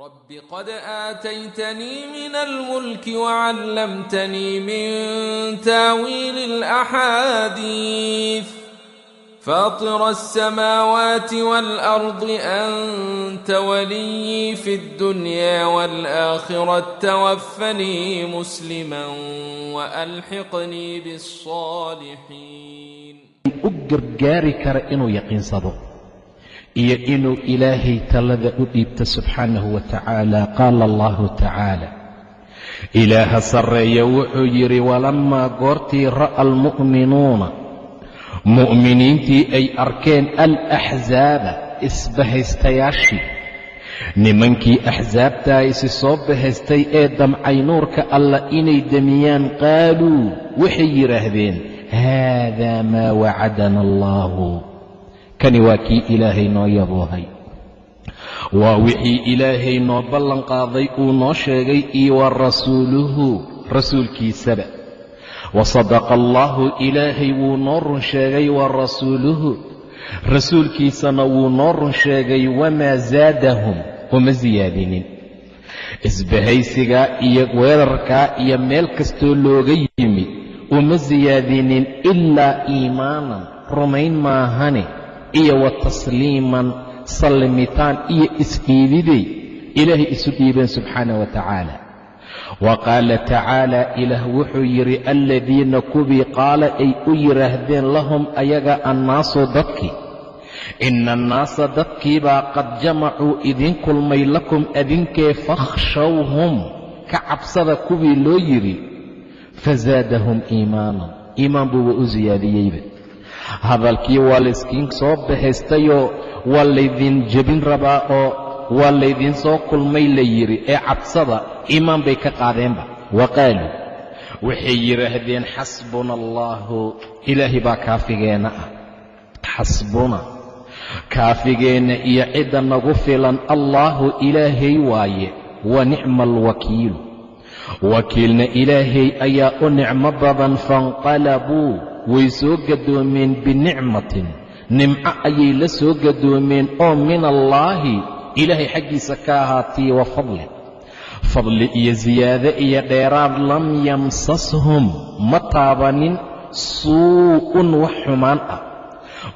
رب قد آتيتني من الملك وعلمتني من تاويل الأحاديث فاطر السماوات والأرض أنت ولي في الدنيا والآخرة توفني مسلما وألحقني بالصالحين أجر جاري كر يقين صدق iyo inuu ilaahay talada u dhiibto subxaanahu wa tacaala qaala allahu tacaala. Ilaaha sarreeya wuxuu yidhi walammaa goortii ra'a almu'minuuna. Mu'miniintii ay arkeen alaxsaaba isbahaystayaashii. Nimankii axsaabtaa isi soo bahaystay ee damcay nuurka alla inay demiyaan qaaluu waxay yidhaahdeen haadaa maa wacadana allaahu kani waa kii ilaahay noo yaboohay. Waa wixii ilaahay noo ballanqaaday uu noo sheegay iyo wa rasuuluhu rasuulkiisaba. Wa sadaqa allaahu ilaahay wuu noo run sheegay wa rasuuluhu. Rasuulkiisana wuu noo run sheegay wamaa zaadahum uma siyaadinin isbahaysigaa iyo weerarkaa iyo meel kastoo looga yimid uma siyaadinin ilaa iimaanan rumayn maahane iyo wa tasliiman sallimitaan iyo isdhiibiday ilaahay isu dhiibeen subxaana wa tacaala. Wa qaala tacaala ilaah wuxuu yidhi aladiina kuwii qaala ay u yidhaahdeen lahum ayaga annaasu dadkii ina annaasa dadkiibaa qad jamacuu idiin kulmay lakum adinkee fakhshawhum. Ka cabsada kuwii loo yidhi fazaadahum iimaanan iimaan buuba u siyaadiyeyba hadalkii waa layskiin soo bahaystayoo waa laydin jebin rabaa oo waa laydiin soo kulmay la yidhi ee cabsada iimaan bay ka qaadeenba. Wa qaaluu waxay yidhaahdeen xasbuna allaahu ilaahay baa kaafigeenna ah. Xasbuna kaafigeenna iyo cidda nagu filan allaahu ilaahay waaye wa nicma alwakiilu wakiilna ilaahay ayaa u nicmo badan fainqalabuu way soo gadoomeen binicmatin. Nimco ayay la soo gadoomeen oo min allaahi ilaahay xaggiisa ka ahaatiye wa fadli. Fadli iyo siyaade iyo dheeraad lam yamsashum ma taabanin suu'un wax xumaan ah.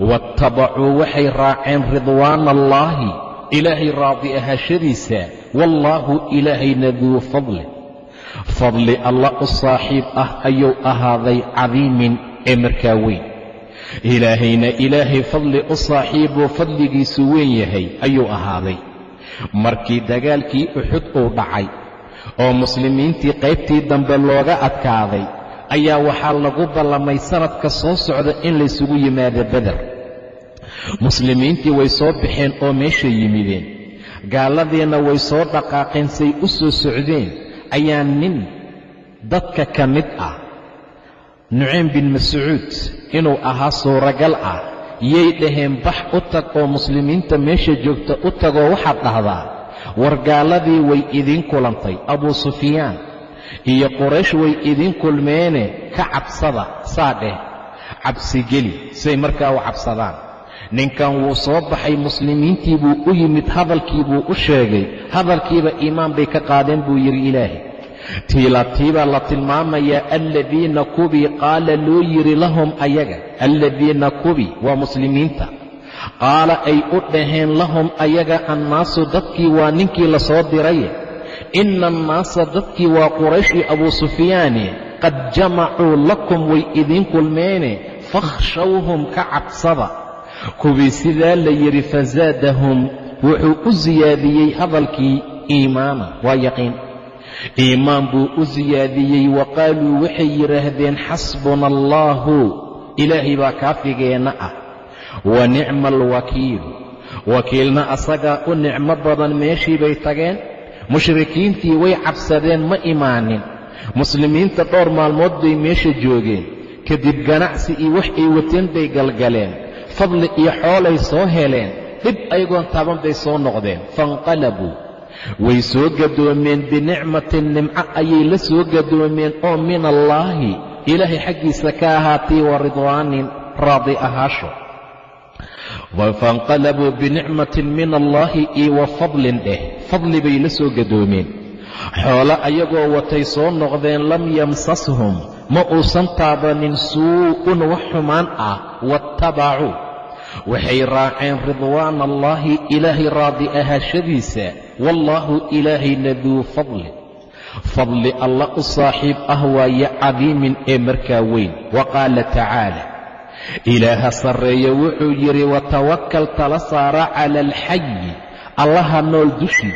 Waattabacuu waxay raaceen ridwaana allaahi ilaahay raadi ahaashadiisa wallaahu ilaahayna duu fadli. Fadli alla u saaxiib ah ayuu ahaaday cadiimin ee markaa weyn. Ilaahayna ilaahay fadli u saaxiibuu fadligiisu weyn yahay ayuu ahaaday. Markii dagaalkii uxud uu dhacay oo muslimiintii qaybtii dambe looga adkaaday ayaa waxaa lagu ballamay sannadka soo socda in laysugu yimaado beder muslimiintii way soo baxeen oo meesha yimideen. Gaaladiina way soo dhaqaaqeen say u soo socdeen. Ayaa nin dadka ka mid ah nucaym bin mascuud inuu ahaa suuragal ah. Yay dhaheen bax u tag oo muslimiinta meesha joogta u tagoo waxaad dhahdaa war gaaladii way idiin kulantay abuu sufyaan iyo quraysh way idiin kulmeene ka cabsada saa dheh. Cabsigeli say markaa u cabsadaan. Ninkan wuu soo baxay muslimiintii buu u yimid hadalkii buu u sheegay hadalkiiba iimaan bay ka qaadeen buu yidhi ilaahay tiilatiibaa la tilmaamayaa aladiina kubii qaala loo yidhi lahum ayaga aladiina kubii waa muslimiinta. Qaala ay u dhaheen lahum ayaga annaasu dadkii waa ninkii la soo diraye. Ina annaasa dadkii waa quraysh iyo abuu sufyaane qad jamacuu lakum way idiin kulmeene. Fakhshawhum ka cabsada kuwii sidaa la yidhi fazaadahum wuxuu u siyaadiyey hadalkii iimaana. Waa yaqiin iimaan buu u siyaadiyey wa qaaluu waxay yidhaahdeen xasbuna allaahu ilaahay baa kaafigeenna ah. Wa nicma alwakiilu wakiilna asagaa u nicmo badan meeshii bay tageen. Mushrikiintii way cabsadeen ma imaanin. Muslimiinta dhowr maalmood bay meesha joogeen. Kadib ganacsi iyo wax ay wateen bay galgaleen. Fadli iyo xoolay soo heleen. Dhib ayagoon taaban bay soo noqdeen. Fainqalabuu way soo gadoomeen binicmatin nimco ayay la soo gadoomeen oo min allaahi ilaahay xaggiisa ka ahaatay wa ridwaanin raadi ahaasho. Fainqalabuu binicmatin min allaahi io wa fadlin dheh fadli bay la soo gadoomeen. Xoolo ayagoo watay soo noqdeen lam yamsashum ma uusan taabanin suu'un wax xumaan ah waattabacuu waxay raaceen ridwaana allaahi ilaahay raadi ahaashadiisa wallaahu ilaahayna duu fadli. Fadli alla u saaxiib ah waaye cadiimin ee markaa weyn. Wa qaala tacaala ilaaha sarreeye wuxuu yidhi watawakal tala saara cala alxayi allaha nool dushii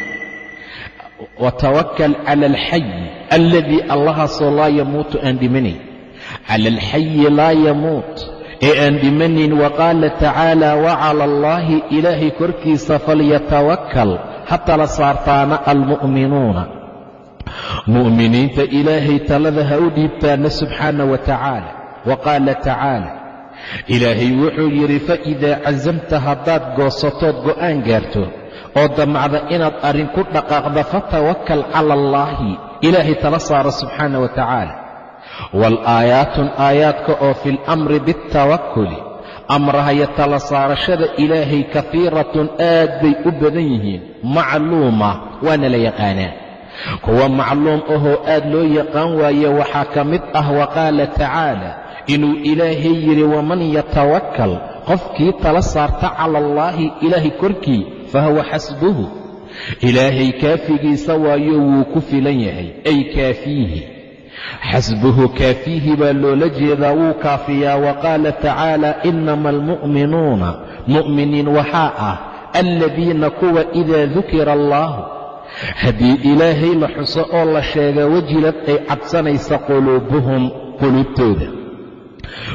watawakal cala alxayi alladii allahaasoo laa yamuutu aan dhimanayn cala alxayi laa yamuut ee aan dhimanayn wa qaala tacaala wacala allaahi ilaahay korkiisa falyatawakkal ha tala saartaana almu'minuuna. Mu'miniinta ilaahay talada ha u dhiibtaana subxaana wa tacaala wa qaala tacaala ilaahay wuxuu yidhi faidaa casamta haddaad goosatood go'aan gaarto oo damacda inaad arrin ku dhaqaaqda fatawakal cala allaahi ilaahay tala saara subxaana wa tacaala waalaayaatun aayaadka oo fi lamri biاltawakuli amrahaya tala saarashada ilaahay kafiiratun aad bay u badan yihiin. Macluuma waana la yaqaanaa. Kuwa macluum ahoo aad loo yaqaan waaye waxaa ka mid ah wa qaala tacaala inuu ilaahay yidhi waman yatawakkal? Qofkii tala saarta cala allaahi ilaahay korkii fahuwa xasbuhu. Ilaahay kaafigiisa waayo wuu ku filan yahay ay kaafiihi xasbuhu kaafiihi baa loola jeedaa wuu kaafiyaa wa qaala tacaala inama almu'minuuna mu'miniin waxaa ah aladiina kuwa idaa dukira allaahu haddii ilaahay la xuso oo la sheega wajilad ay cabsanaysa quluubuhum quluubtooda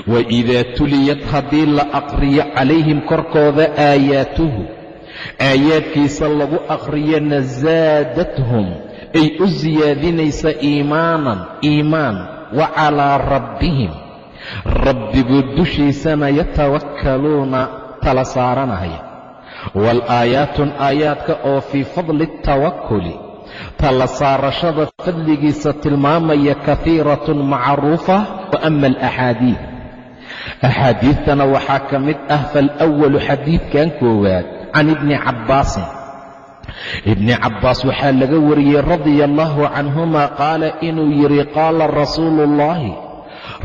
wa idaa tuliyad haddii la aqriyo calayhim korkooda aayaatuhu aayaadkiisa lagu aqriyana zaadathum ay u siyaadinaysa iimaanan iimaan wa calaa rabbihim. Rabbiguu dushiisana yatawakkaluuna tala saaranaya waalaayaatun aayaadka oo fii fadli altawakuli tala saarashada fadligiisa tilmaamaya kahiiratun macruufa wa ama alaxaadiid axaadiidtana waxaa ka mid ah faalawalu xadiidkan koowaad can ibni cabbaasin ibni cabbaas waxaa laga wariyey radia allaahu canhuma qaala inuu yidhi qaala rasuulu ullaahi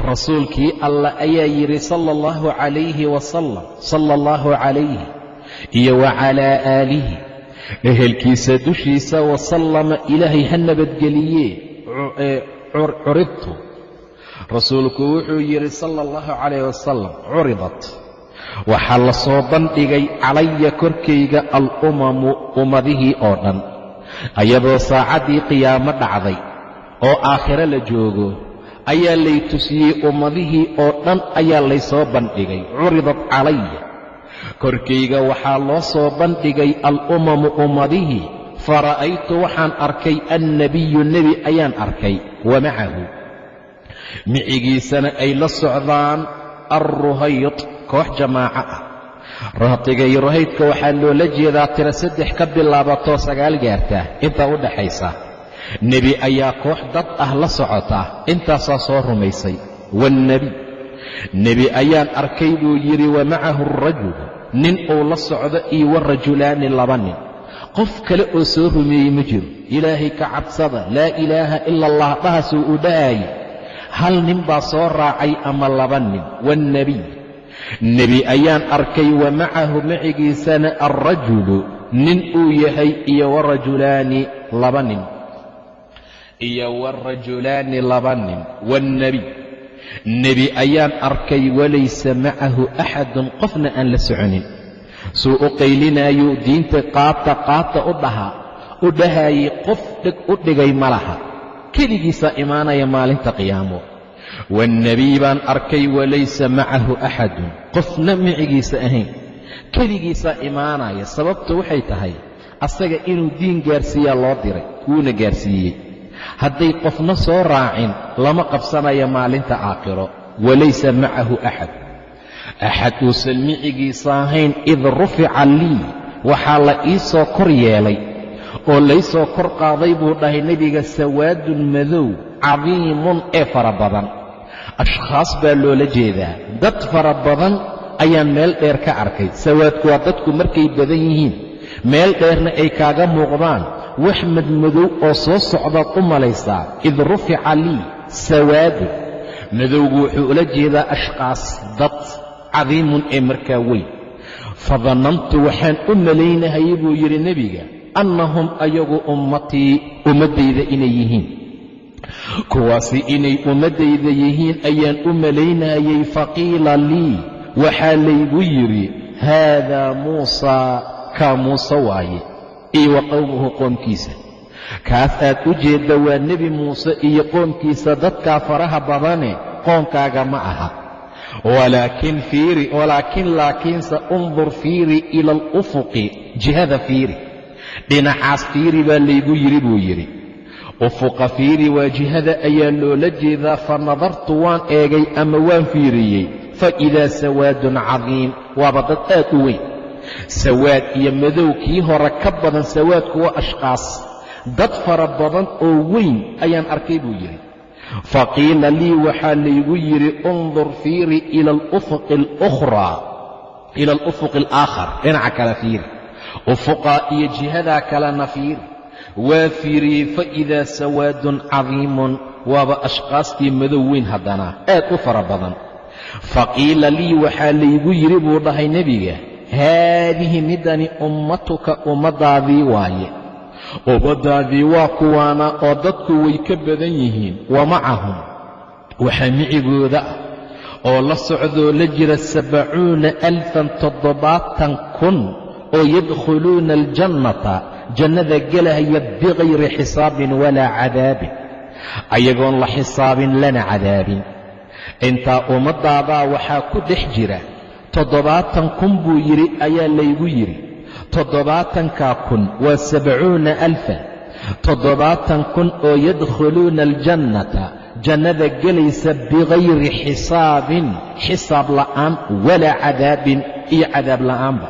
rasuulkii allah ayaa yidhi sala allahu calayhi wasalam sala allahu calayhi iyo wa calaa aalihi. Ehelkiisa dushiisa wasallama ilaahay ha nabadgeliyee curidtu. Rasuulku wuxuu yidhi sala allahu calayh wasalam curidat waxaa la soo bandhigay calaya korkayga alumamu ummadihii oo dhan. Ayadoo saacaddii qiyaamo dhacday oo aakhiro la joogo ayaa lay tusiyey ummadihii oo dhan ayaa laysoo bandhigay. Curidat calaya. Korkayga waxaa loo soo bandhigay alumamu ummadihii fara'aytu waxaan arkay annebiyu nebi ayaan arkay wa macahu. Micigiisana ay la socdaan alruhayd koox jamaaco ah. Rahtiga iyo ruhaydka waxaa loola jeedaa tiro saddex ka bilaabatoo sagaal gaarta intaa u dhaxaysa. Nebi ayaa koox dad ah la socota intaasaa soo rumaysay. Waannebi nebi. Ayaan arkay buu yidhi wa macahu arajulu nin uu la socdo iyo wa rajulaani laba nin. Qof kale oo soo rumeeyey ma jiro. Ilaahay ka cabsada laa ilaaha ila allah dhahasuu uu dhahaaye hal nin baa soo raacay ama laba nin? Waannebiy nebi ayaan arkay wa macahu macigiisana alrajulu nin uu yahay iyo warajulaani laba nin. Iyo warajulaani laba nin. Waannebiy nebi ayaan arkay walaysa macahu axadun qofna aan la soconin. Suu u qaylinaayo diinta qaata qaata u dhahaa u dhahaayey qof dheg u dhigay ma laha keligiisaa imaanaya maalinta qiyaamo waannebiy baan arkay walaysa macahu axadun qofna micigiisa ahayn keligiisaa imaanaya sababtu waxay tahay asaga inuu diin gaarsiiyaa loo diray wuuna gaarsiiyey hadday qofna soo raacin lama qabsanayo maalinta aakhiro walaysa macahu axad axad uusan micigiisa ahayn id rufica lii waxaa la ii soo kor yeelay oo laysoo kor qaaday buu dhahay nebiga sawaadun madow cadiimun ee fara badan ashkhaas baa loola jeedaa. Dad fara badan ayaan meel dheer ka arkay. Sawaadku waa dadku markay badan yihiin. Meel dheerna ay kaaga muuqdaan. Wax madmadow oo soo socdaad u malaysaa id rufica lii sawaadu madowgu wuxuu ula jeedaa ashqaas dad cadiimun ee markaa weyn. Fadannantu waxaan u malaynahayay buu yidhi nebiga annahum ayagu ummatii ummaddayda inay yihiin kuwaasi inay ummaddayda yihiin ayaan u malaynayay faqiila lii. Waxaa laygu yidhi haadaa muusaa kaa muuse waaye. Iyo wa qowmuhu qoomkiisa. Kaas aad u jeedda waa nebi muuse iyo qoomkiisa dadkaa faraha badane qoomkaaga ma aha. Walaakin laakiinse undur fiiri ila alufuqi jihada fiiri. Dhinacaas fiiri baa laygu yidhi buu yidhi ufuqa fiiri waa jihada ayaa loola jeedaa fa nadartu waan eegay ama waan fiiriyey fa idaa sawaadun cadiim waaba dad aad u weyn sawaad iyo madow kii hore ka badan sawaadku waa ashqaas dad fara badan oo weyn ayaan arkay buu yidhi faqiila lii waxaa laygu yidhi undur fiiri ila alufuqi alaakhar dhinaca kale fiiri ufuqaa iyo jihadaa kalena fiiri waa fiiriyey fa idaa sawaadun cadiimun waaba ashqaastii madow weyn haddana aad u fara badan. Faqiila lii waxaa laygu yidhi buu dhahay nebiga haadihi midani ummatuka ummaddaadii waaye. Ummaddaadii waa kuwaana oo dadku way ka badan yihiin wa macahum. Waxaa micigooda ah oo la socdoo la jira sabacuuna alfan toddobaatan kun oo yadkhuluuna aljannata jannada gelahaya bikayri xisaabin walaa cadaabin. Ayagoon la xisaabin lana cadaabin. Intaa ummaddaadaa waxaa ku dhex jira toddobaatan kun buu yidhi ayaa laygu yidhi. Toddobaatankaa kun waa sabcuuna alfan. Toddobaatan kun oo yadkhuluuna aljannata jannada gelaysa bikayri xisaabin. Xisaab la'aan walaa cadaabin iyo cadaab la'aanba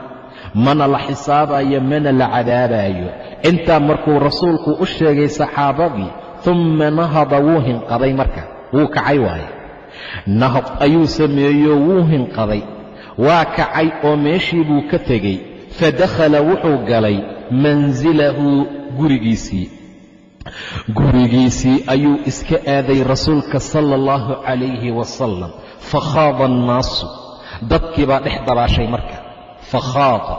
mana la xisaabayo mana la cadaabayo intaa markuu rasuulku u sheegay saxaabadii umma nahada wuu hinqaday marka. Wuu kacay waaye. Nahad ayuu sameeyo wuu hinqaday waa kacay oo meeshii buu ka tegey. Fadakhala wuxuu galay mansilahu gurigiisii. Gurigiisii ayuu iska aaday rasuulka sala allahu calayhi wasalam fakhaada annaasu dadkii baa dhex dabaashay marka fakhaada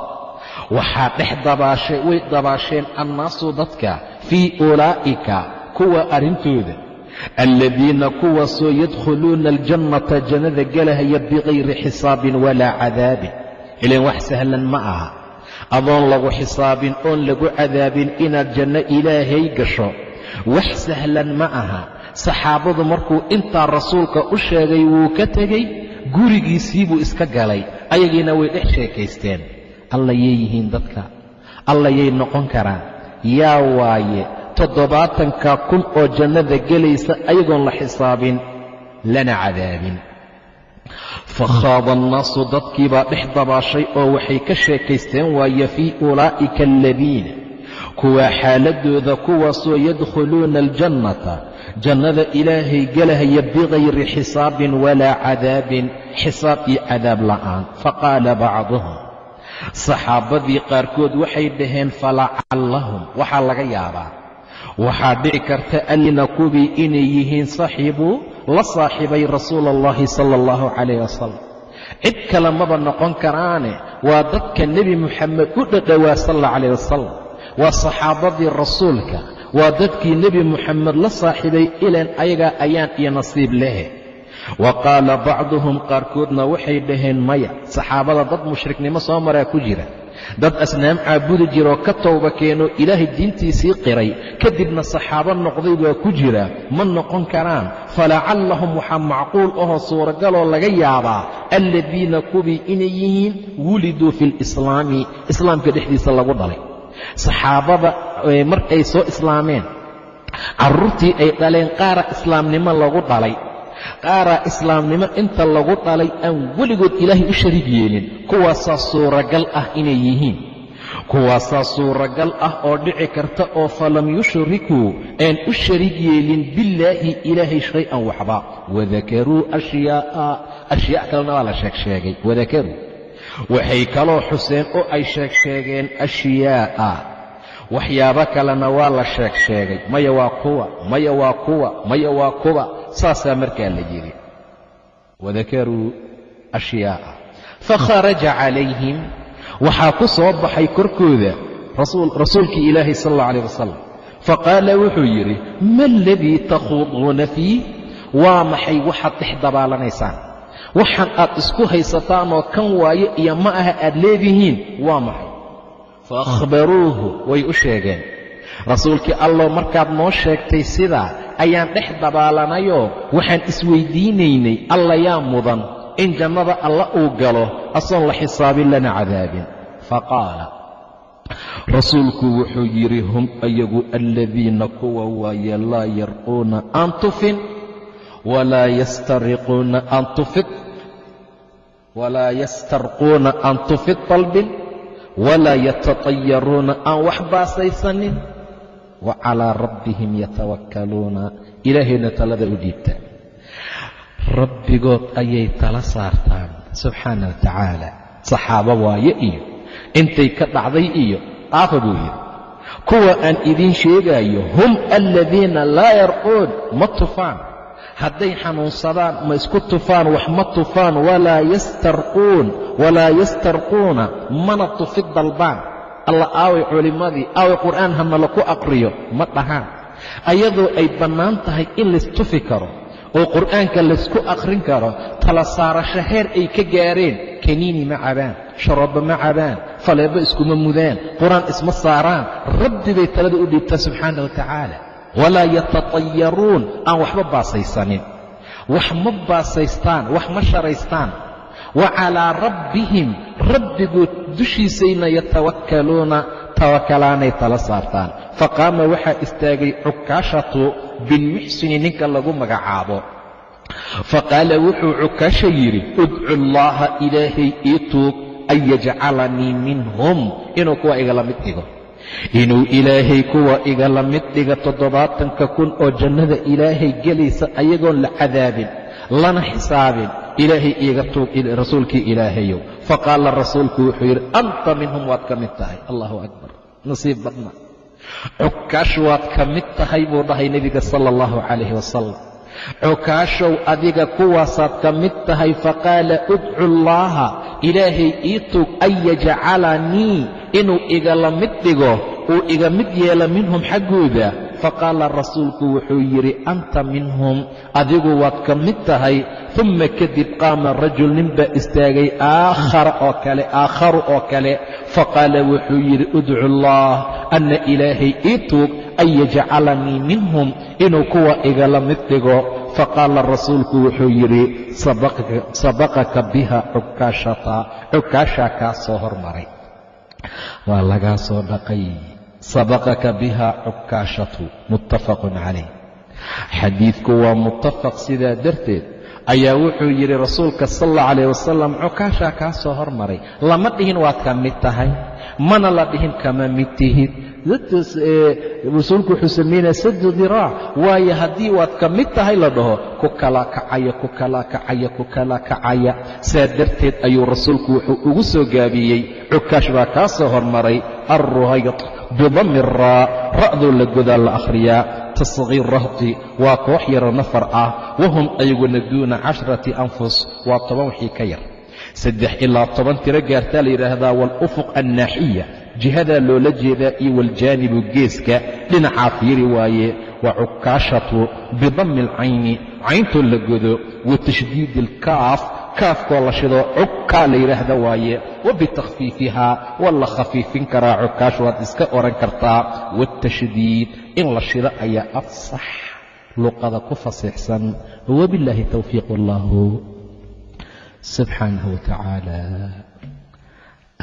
waxaa dhex dabaashay way dabaasheen annaasu dadka fii ulaa'ika kuwa arrintooda aladiina kuwaasoo yadkhuluuna aljannata jannada gelahaya bikayri xisaabin walaa cadaabin ilaan wax sahlan ma aha adoon lagu xisaabin oon lagu cadaabin inaad janno ilaahay gasho wax sahlan ma aha saxaabadu markuu intaa rasuulka u sheegay wuu ka tegey gurigiisii buu iska galay ayagiina way dhex sheekaysteen. Alla yay yihiin dadka. Alla yay noqon karaan. Yaa waaye toddobaatanka kun oo jannada gelaysa ayagoon la xisaabin lana cadaabin. Fakhaada annaasu dadkii baa dhex dabaashay oo waxay ka sheekaysteen waaye fii ulaa'ika aladiina kuwaa xaaladooda kuwaasoo yadkhuluuna aljannata. Jannada ilaahay gelahaya bikayri xisaabin walaa cadaabin xisaab iyo cadaab la'aan. Faqaala bacduhum saxaabadii qaarkood waxay dhaheen falacallahum waxaa laga yaabaa. Waxaa dhici karta alina kuwii inay yihiin saaxiibuu la saaxiibay rasuula allahi sala allahu calayh wasalam cid kale maba noqon karaane waa dadka nebi moxamed u dhadhowaa sal alla calayh wasalam waa saxaabadii rasuulka waa dadkii nebi moxamed la saaxiibay ilan ayagaa ayaan iyo nasiib lehe wa qaala bacduhum qaarkoodna waxay dhaheen maya saxaabada dad mushriknimo soo maraa ku jira. Dad asnaam caabudi jiroo ka towba keenoo ilaahay diintiisii qiray. Kadibna saxaabo noqday baa ku jira ma noqon karaan. Falacallahum waxaa macquul ahoo suuragaloo laga yaabaa alladiina kuwii inay yihiin wuliduu fi lislaami islaamka dhexdiisa lagu dhalay. Saxaabada mar ay soo islaameen carruurtii ay dhaleen qaara islaamnimo lagu dhalay qaaraa islaamnimo inta lagu dhalay aan weligood ilaahay u shariig yeelin kuwaasaa suuragal ah inay yihiin. Kuwaasaa suuragal ah oo dhici karta oo falam yushrikuu aan u sharig yeelin billaahi ilaahay shay-an waxba. Wadakaruu ashyaa'a ashyaa' kalena waa la sheeg sheegay wadakaruu waxay kaloo xuseen oo ay sheeg sheegeen ashyaa'a waxyaabo kalena waa la sheeg sheegay. Maya waa kuwa maya waa kuwa maya waa kuwa. Saasaa markaa la yidhi. Wadakaruu ashyaa'a fakharaja calayhim. Waxaa ku soo baxay korkooda rasuulkii ilaahay sal alla alayh wasalam faqaala wuxuu yidhi ma aladii takhuuduuna fiih waa maxay waxaad dhex dabaallanaysaan waxaan aad isku haysataanoo kan waaye iyo ma aha aad leedihiin? Waa maxay fa way u sheegeen rasuulkii allow markaad noo sheegtay sidaa ayaan dhex dabaalanayoo waxaan isweyddiinaynay alla yaa mudan in jannada alla uu galo asoon la xisaabin lana cadaabin faqaala rasuulku wuxuu yidhi hum ayagu aladiina kuwa waaye laa yarquuna aan tufin walaa yastariquuna aan tufid walaa yastarquuna aan tufid dalbin walaa yatatayaruuna aan wax baasaysanin wa calaa rabbihim yatawakkaluuna ilaahayna talada u dhiibtaan rabbigood ayay tala saartaan subxaana wa tacaala saxaabo waaye iyo intay ka dhacday iyo aafa buu yidhi kuwa aan idiin sheegaayo hum aladiina laa yarquun ma tufaan hadday xanuunsadaan ma isku tufaan wax ma tufaan walaa yastarquun walaa yastarquuna mana tufid dalbaan. Alla aaway culimmadii aaway qur'aan hanala ku aqriyo ma dhahaan. Ayadoo ay bannaan tahay in laystufi karo oo qur'aanka laysku akhrin karo tala saarasho heer ay ka gaareen kaniini ma cabaan sharooba ma cabaan faleebo iskuma mudaan qur'aan isma saaraan rabbi bay talada u dhiibtaa subxaana wa tacaala walaa yatatayaruun aan waxba baasaysanin wax ma baasaystaan wax ma sharaystaan wa calaa rabbihim rabbigood dushiisayna yatawakkaluuna tawakalaanay tala saartaan faqaama waxaa istaagay cukaashatu bilmuxsini ninka lagu magacaabo faqaala wuxuu cukaasha yidhi udcu allaaha ilaahay ii tuug an yajcalanii minhum inuu kuwa igala mid dhigo inuu ilaahay kuwa igala mid dhiga toddobaatanka kun oo jannada ilaahay gelaysa ayagoon la cadaabin lana xisaabin ilaahay iiga tuug rasuulkii ilaahayow. Faqaala rasuulku wuxuu yidhi anta minhum waad ka mid tahay. Allahu akbar. Nasiib badna. Cukaash waad ka mid tahay buu dhahay nebiga sala allahu calayhi wasalam cukaashow adiga kuwaasaad ka mid tahay faqaala udcu allaaha ilaahay ii tug an yajcalanii inuu igala mid dhigo uu iga mid yeela minhum xaggooda faqaala rasuulku wuxuu yidhi anta minhum adigu waad ka mid tahay. Uma kadib qaama rajul nin baa istaagay aakhara oo kale aakharu oo kale. Faqaala wuxuu yidhi udcu allah anna ilaahay ii tuug an yajcalanii minhum inuu kuwa igala mid dhigo. Faqaala rasuulku wuxuu yidhi sabaqaka biha cukaashata cukaashaa kaa soo hormaray waa lagaa soo dhaqay. Sabaqaka biha cukaashatu. Muttafaqun calayh xadiidku waa muttafaq sidaa darteed ayaa wuxuu yidhi rasuulka sal alla calayh wasalam cukaashaa kaa soo hormaray. Lama dhihin waad ka mid tahay mana la dhihin kama mid tihid. Rasuulku wuxuu samaynaya sadu diraac. Waayo haddii waad ka mid tahay la dhaho ku kala kacaya ku kala kacaya ku kala kacaya. Saa darteed ayuu rasuulku wuxuu ugu soo gaabiyey. Cukaash baa kaa soo hormaray. Alruhayd bidami raa ra'doo la godaa la akhriyaa tasqiir rahti waa koox yaro nafar ah wahum ayaguna duuna casharati anfus waa toban wixii ka yar saddex ilaa toban tiro gaartaa la yidhaahdaa waalufuq annaaxiya jihadaa loola jeedaa iyo waljaanibu geeska dhinacaa fiiri waaye wa cukaashatu bidammi alcayni cayntoo la godo wa tashdiidi alkaaf kaafkoo la shido cukkaa la yidhaahda waaye wa bitakhfiifihaa waa la khafiifin karaa cukaash waad iska odhan kartaa waatashdiid in la shido ayaa afsax luqada ku fasiixsan wabillaahi towfiiq allahu subxaanahu wa